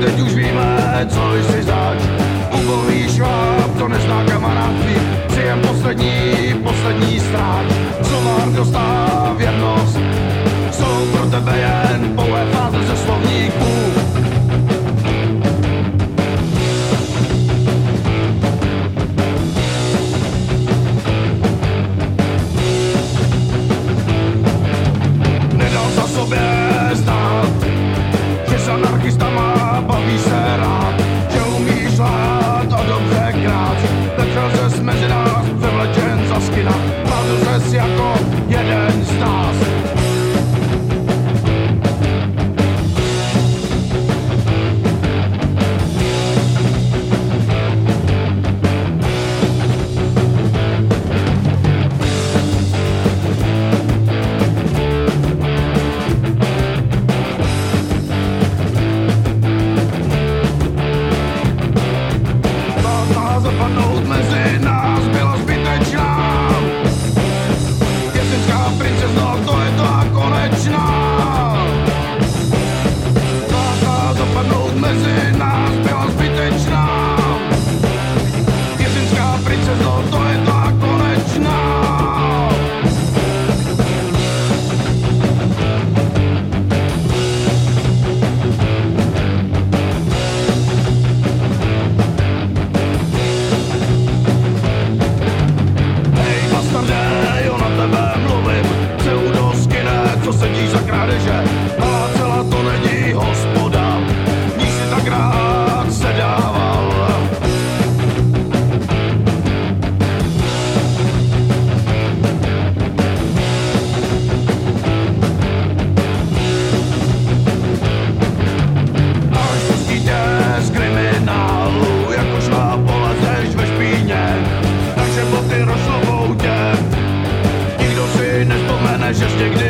teď už víme, co jsi zač. Ubovíš vás. sedíš za krádeže, a celá to není hospoda, ní si tak rád sedával. Až pustí tě z kriminálu, jako šváb polezeš ve špíně, takže boty rozlovou tě, nikdo si nespomene, že někdy